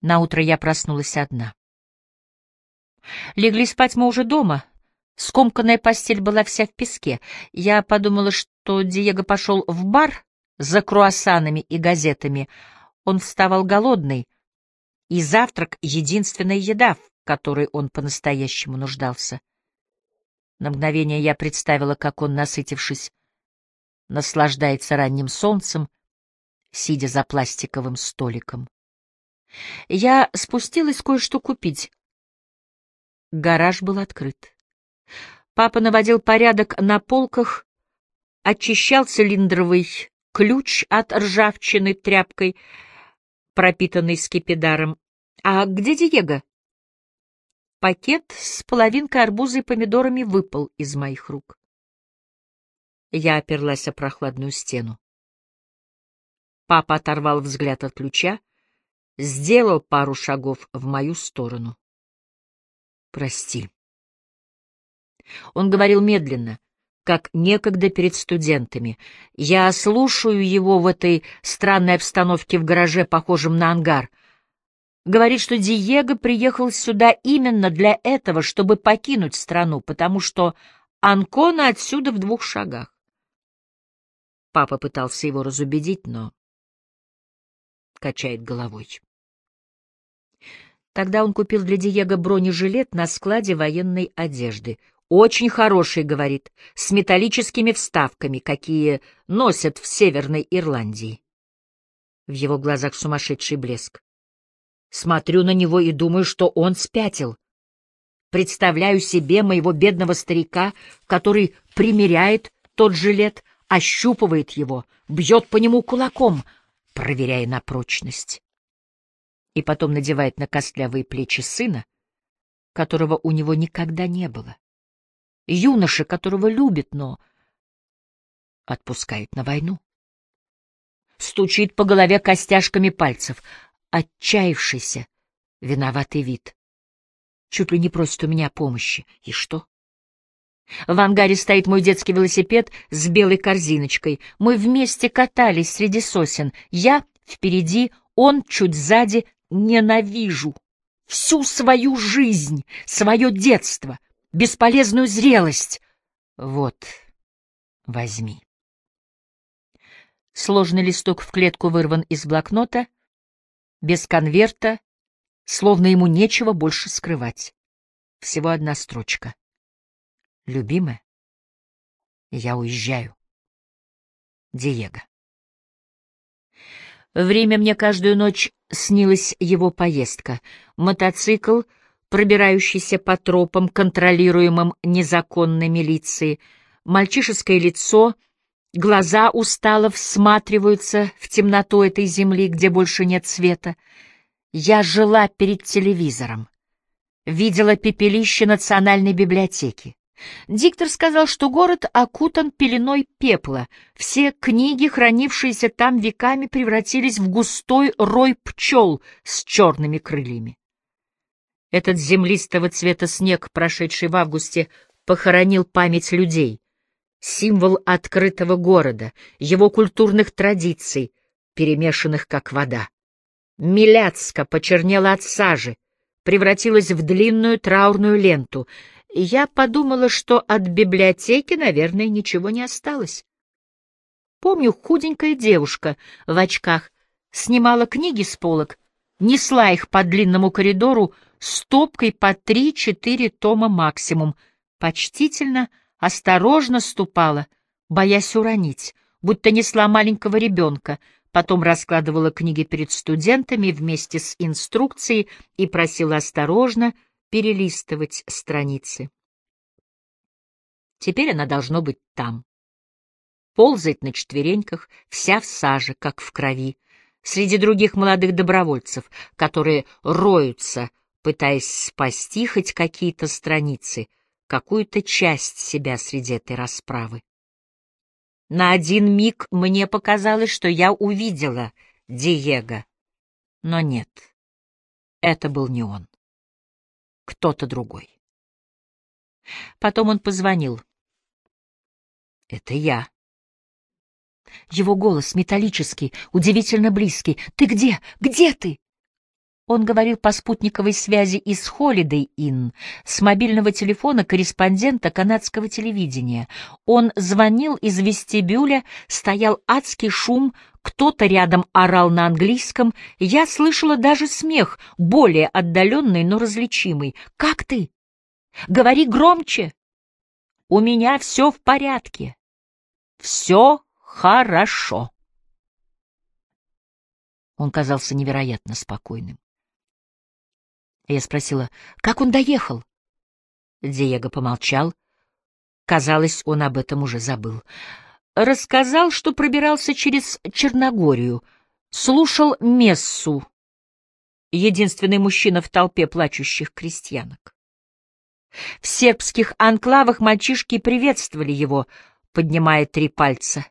Наутро я проснулась одна. Легли спать мы уже дома. Скомканная постель была вся в песке. Я подумала, что Диего пошел в бар за круассанами и газетами. Он вставал голодный, и завтрак — единственная еда, в которой он по-настоящему нуждался. На мгновение я представила, как он, насытившись, наслаждается ранним солнцем, сидя за пластиковым столиком. Я спустилась кое-что купить. Гараж был открыт. Папа наводил порядок на полках, очищал цилиндровый ключ от ржавчины тряпкой, пропитанной скипидаром. «А где Диего?» Пакет с половинкой арбуза и помидорами выпал из моих рук. Я оперлась о прохладную стену. Папа оторвал взгляд от ключа, сделал пару шагов в мою сторону. «Прости». Он говорил медленно, как некогда перед студентами. Я слушаю его в этой странной обстановке в гараже, похожем на ангар — Говорит, что Диего приехал сюда именно для этого, чтобы покинуть страну, потому что Анкона отсюда в двух шагах. Папа пытался его разубедить, но качает головой. Тогда он купил для Диего бронежилет на складе военной одежды. Очень хороший, говорит, с металлическими вставками, какие носят в Северной Ирландии. В его глазах сумасшедший блеск. Смотрю на него и думаю, что он спятил. Представляю себе моего бедного старика, который примеряет тот жилет, ощупывает его, бьет по нему кулаком, проверяя на прочность. И потом надевает на костлявые плечи сына, которого у него никогда не было. Юноша, которого любит, но отпускает на войну. Стучит по голове костяшками пальцев — отчаявшийся, виноватый вид. Чуть ли не просит у меня помощи. И что? В ангаре стоит мой детский велосипед с белой корзиночкой. Мы вместе катались среди сосен. Я впереди, он чуть сзади. Ненавижу всю свою жизнь, свое детство, бесполезную зрелость. Вот, возьми. Сложный листок в клетку вырван из блокнота — без конверта, словно ему нечего больше скрывать. Всего одна строчка. Любимая, я уезжаю. Диего. Время мне каждую ночь снилась его поездка. Мотоцикл, пробирающийся по тропам, контролируемым незаконной милицией, мальчишеское лицо — Глаза устало всматриваются в темноту этой земли, где больше нет света. Я жила перед телевизором. Видела пепелище Национальной библиотеки. Диктор сказал, что город окутан пеленой пепла. Все книги, хранившиеся там веками, превратились в густой рой пчел с черными крыльями. Этот землистого цвета снег, прошедший в августе, похоронил память людей символ открытого города, его культурных традиций, перемешанных как вода. Миляцка почернела от сажи, превратилась в длинную траурную ленту. Я подумала, что от библиотеки, наверное, ничего не осталось. Помню, худенькая девушка в очках снимала книги с полок, несла их по длинному коридору стопкой по три-четыре тома максимум, почтительно осторожно ступала, боясь уронить, будто несла маленького ребенка, потом раскладывала книги перед студентами вместе с инструкцией и просила осторожно перелистывать страницы. Теперь она должно быть там. Ползает на четвереньках, вся в саже, как в крови, среди других молодых добровольцев, которые роются, пытаясь спасти хоть какие-то страницы — какую-то часть себя среди этой расправы. На один миг мне показалось, что я увидела Диего, но нет, это был не он, кто-то другой. Потом он позвонил. Это я. Его голос металлический, удивительно близкий. «Ты где? Где ты?» Он говорил по спутниковой связи из Holiday Inn, с мобильного телефона корреспондента канадского телевидения. Он звонил из вестибюля, стоял адский шум, кто-то рядом орал на английском. Я слышала даже смех, более отдаленный, но различимый. «Как ты? Говори громче!» «У меня все в порядке. Все хорошо». Он казался невероятно спокойным. Я спросила, как он доехал? Диего помолчал. Казалось, он об этом уже забыл. Рассказал, что пробирался через Черногорию, слушал мессу. Единственный мужчина в толпе плачущих крестьянок. В сербских анклавах мальчишки приветствовали его, поднимая три пальца.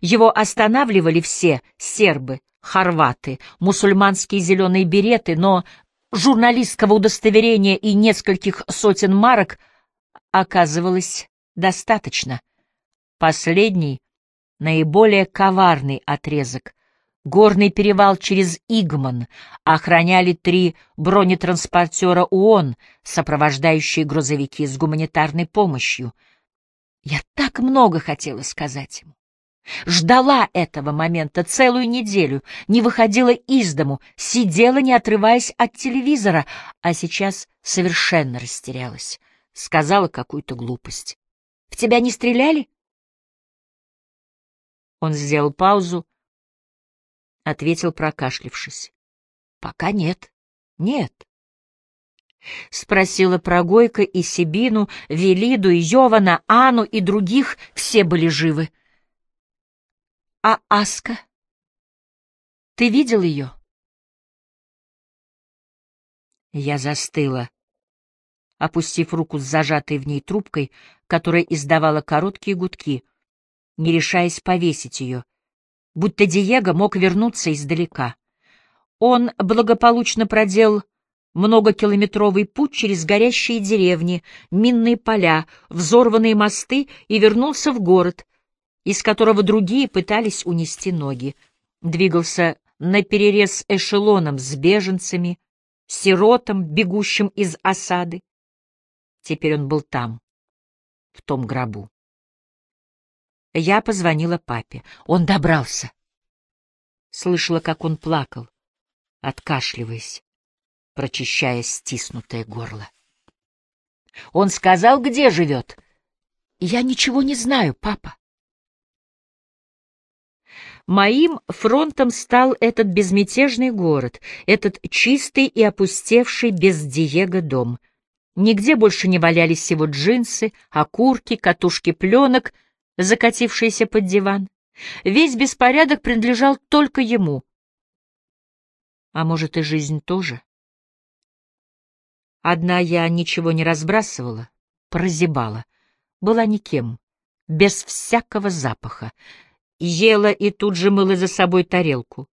Его останавливали все сербы, хорваты, мусульманские зеленые береты, но журналистского удостоверения и нескольких сотен марок оказывалось достаточно. Последний, наиболее коварный отрезок, горный перевал через Игман, охраняли три бронетранспортера ООН, сопровождающие грузовики с гуманитарной помощью. Я так много хотела сказать ему. Ждала этого момента целую неделю, не выходила из дому, сидела, не отрываясь от телевизора, а сейчас совершенно растерялась. Сказала какую-то глупость. — В тебя не стреляли? Он сделал паузу, ответил, прокашлившись. — Пока нет. Нет. Спросила про Гойко и Сибину, Велиду и Йована, Ану и других, все были живы. А Аска? Ты видел ее? Я застыла, опустив руку с зажатой в ней трубкой, которая издавала короткие гудки, не решаясь повесить ее, будто Диего мог вернуться издалека. Он благополучно проделал многокилометровый путь через горящие деревни, минные поля, взорванные мосты и вернулся в город, из которого другие пытались унести ноги. Двигался наперерез эшелоном с беженцами, сиротом, бегущим из осады. Теперь он был там, в том гробу. Я позвонила папе. Он добрался. Слышала, как он плакал, откашливаясь, прочищая стиснутое горло. Он сказал, где живет. Я ничего не знаю, папа. Моим фронтом стал этот безмятежный город, этот чистый и опустевший без Диего дом. Нигде больше не валялись его джинсы, окурки, катушки пленок, закатившиеся под диван. Весь беспорядок принадлежал только ему. А может, и жизнь тоже? Одна я ничего не разбрасывала, прозябала, была никем, без всякого запаха ела и тут же мыла за собой тарелку.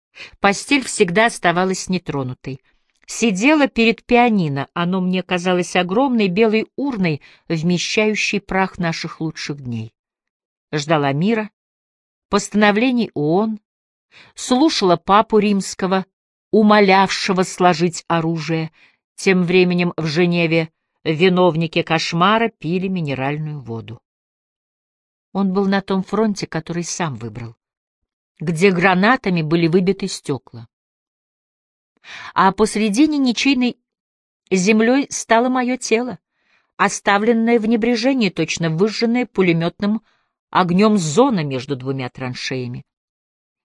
Постель всегда оставалась нетронутой. Сидела перед пианино, оно мне казалось огромной белой урной, вмещающей прах наших лучших дней. Ждала мира, постановлений ООН, слушала папу римского, умолявшего сложить оружие. Тем временем в Женеве виновники кошмара пили минеральную воду. Он был на том фронте, который сам выбрал, где гранатами были выбиты стекла. А посредине ничейной землей стало мое тело, оставленное в небрежении, точно выжженное пулеметным огнем зона между двумя траншеями,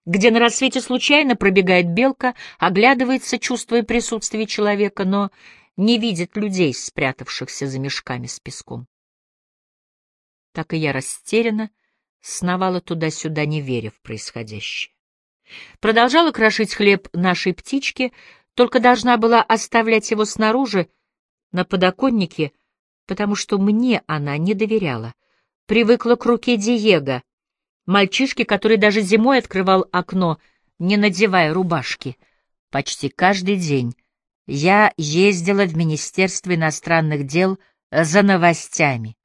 где на рассвете случайно пробегает белка, оглядывается, чувствуя присутствие человека, но не видит людей, спрятавшихся за мешками с песком так и я растерянно сновала туда-сюда, не веря в происходящее. Продолжала крошить хлеб нашей птички, только должна была оставлять его снаружи, на подоконнике, потому что мне она не доверяла. Привыкла к руке Диего, мальчишки, который даже зимой открывал окно, не надевая рубашки. Почти каждый день я ездила в Министерство иностранных дел за новостями.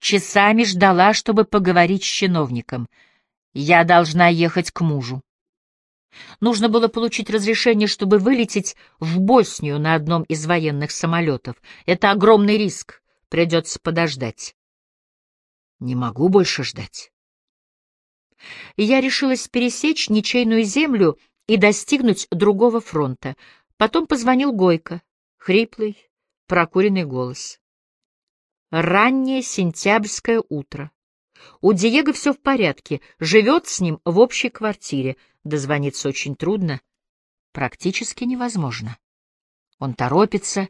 Часами ждала, чтобы поговорить с чиновником. Я должна ехать к мужу. Нужно было получить разрешение, чтобы вылететь в Боснию на одном из военных самолетов. Это огромный риск. Придется подождать. Не могу больше ждать. Я решилась пересечь ничейную землю и достигнуть другого фронта. Потом позвонил Гойко, хриплый, прокуренный голос. Раннее сентябрьское утро. У Диего все в порядке, живет с ним в общей квартире. Дозвониться очень трудно, практически невозможно. Он торопится,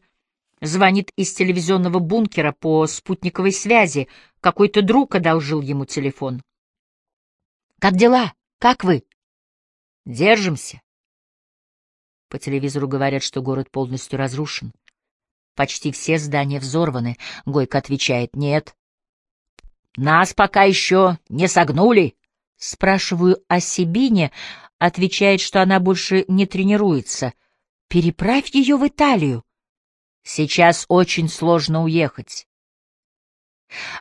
звонит из телевизионного бункера по спутниковой связи. Какой-то друг одолжил ему телефон. «Как дела? Как вы?» «Держимся». По телевизору говорят, что город полностью разрушен. Почти все здания взорваны. Гойко отвечает «нет». «Нас пока еще не согнули». Спрашиваю о Сибине, отвечает, что она больше не тренируется. «Переправь ее в Италию». Сейчас очень сложно уехать.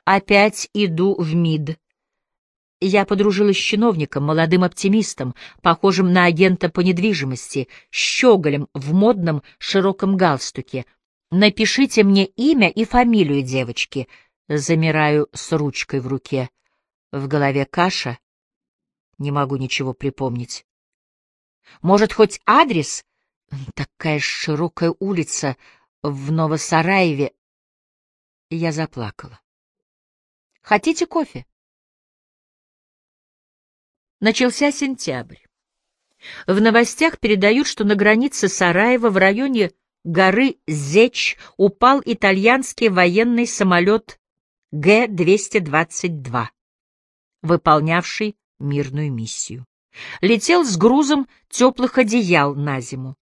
Опять иду в МИД. Я подружилась с чиновником, молодым оптимистом, похожим на агента по недвижимости, щеголем в модном широком галстуке. Напишите мне имя и фамилию девочки. Замираю с ручкой в руке. В голове каша. Не могу ничего припомнить. Может, хоть адрес? Такая широкая улица в Новосараеве. Я заплакала. Хотите кофе? Начался сентябрь. В новостях передают, что на границе Сараева в районе горы Зеч упал итальянский военный самолет Г-222, выполнявший мирную миссию. Летел с грузом теплых одеял на зиму.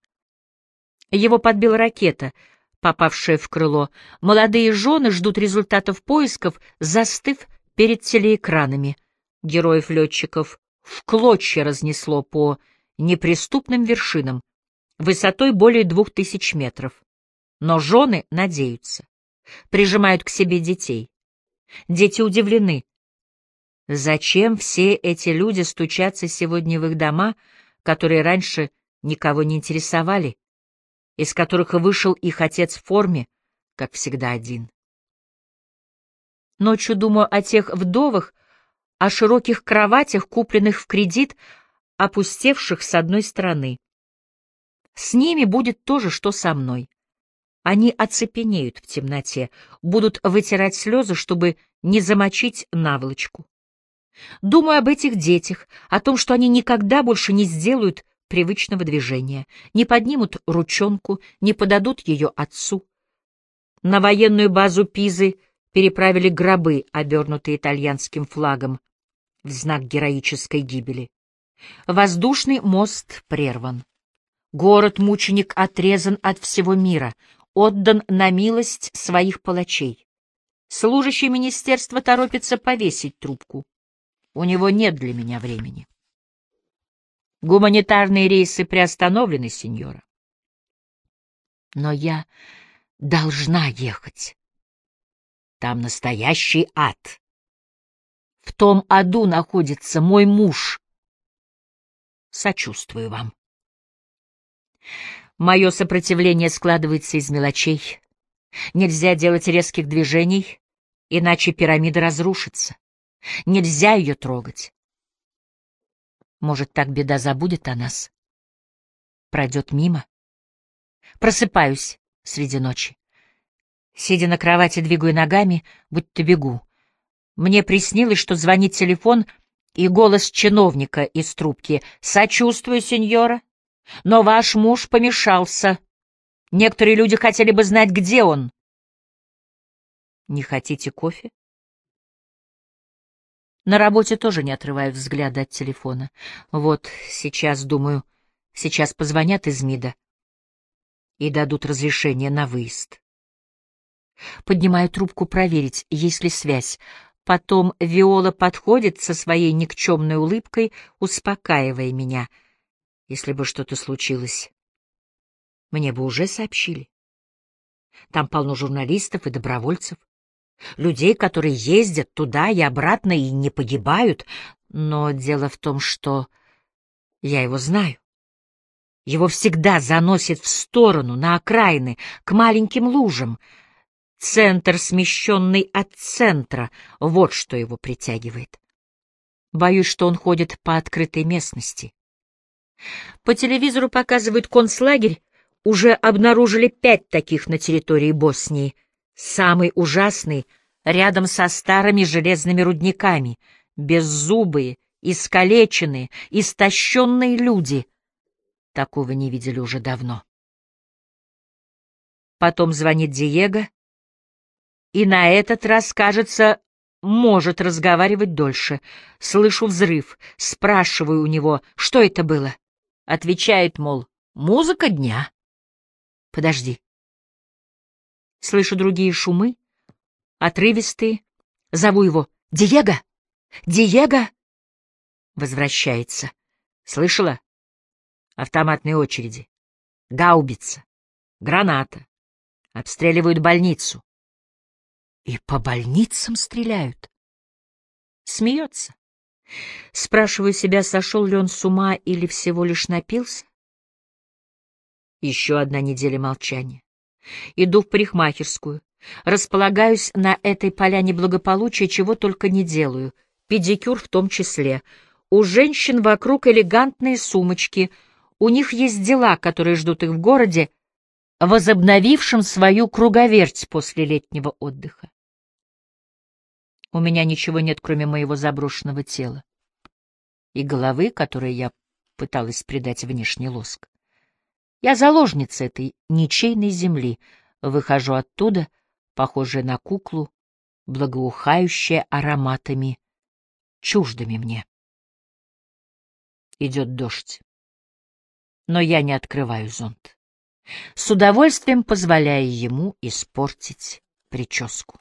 Его подбила ракета, попавшая в крыло. Молодые жены ждут результатов поисков, застыв перед телеэкранами. Героев-летчиков в клочья разнесло по неприступным вершинам, высотой более двух тысяч метров. Но жены надеются, прижимают к себе детей. Дети удивлены. Зачем все эти люди стучатся сегодня в их дома, которые раньше никого не интересовали, из которых вышел их отец в форме, как всегда один? Ночью думаю о тех вдовах, о широких кроватях, купленных в кредит, опустевших с одной стороны. С ними будет то же, что со мной. Они оцепенеют в темноте, будут вытирать слезы, чтобы не замочить наволочку. Думаю об этих детях, о том, что они никогда больше не сделают привычного движения, не поднимут ручонку, не подадут ее отцу. На военную базу Пизы переправили гробы, обернутые итальянским флагом, в знак героической гибели. Воздушный мост прерван. Город-мученик отрезан от всего мира, отдан на милость своих палачей. Служащий министерства торопится повесить трубку. У него нет для меня времени. Гуманитарные рейсы приостановлены, сеньора. Но я должна ехать. Там настоящий ад. В том аду находится мой муж. Сочувствую вам. Мое сопротивление складывается из мелочей. Нельзя делать резких движений, иначе пирамида разрушится. Нельзя ее трогать. Может, так беда забудет о нас? Пройдет мимо? Просыпаюсь среди ночи. Сидя на кровати, двигаю ногами, будто бегу. Мне приснилось, что звонит телефон и голос чиновника из трубки. «Сочувствую, сеньора, но ваш муж помешался. Некоторые люди хотели бы знать, где он». «Не хотите кофе?» На работе тоже не отрываю взгляда от телефона. Вот сейчас, думаю, сейчас позвонят из МИДа и дадут разрешение на выезд. Поднимаю трубку проверить, есть ли связь. Потом Виола подходит со своей никчемной улыбкой, успокаивая меня. Если бы что-то случилось, мне бы уже сообщили. Там полно журналистов и добровольцев людей, которые ездят туда и обратно и не погибают, но дело в том, что я его знаю. Его всегда заносит в сторону, на окраины, к маленьким лужам. Центр, смещенный от центра, вот что его притягивает. Боюсь, что он ходит по открытой местности. По телевизору показывают концлагерь, уже обнаружили пять таких на территории Боснии. Самый ужасный — рядом со старыми железными рудниками, беззубые, искалеченные, истощенные люди. Такого не видели уже давно. Потом звонит Диего, и на этот раз, кажется, может разговаривать дольше. Слышу взрыв, спрашиваю у него, что это было. Отвечает, мол, музыка дня. Подожди. Слышу другие шумы, отрывистые. Зову его. «Диего! Диего!» Возвращается. Слышала? Автоматные очереди. Гаубица. Граната. Обстреливают больницу. И по больницам стреляют. Смеется. Спрашиваю себя, сошел ли он с ума или всего лишь напился. Еще одна неделя молчания. Иду в парикмахерскую. Располагаюсь на этой поляне благополучия, чего только не делаю. Педикюр в том числе. У женщин вокруг элегантные сумочки. У них есть дела, которые ждут их в городе, возобновившем свою круговерть после летнего отдыха. У меня ничего нет, кроме моего заброшенного тела и головы, которой я пыталась придать внешний лоск. Я заложница этой ничейной земли, выхожу оттуда, похожая на куклу, благоухающая ароматами, чуждыми мне. Идет дождь. Но я не открываю зонт. С удовольствием позволяя ему испортить прическу.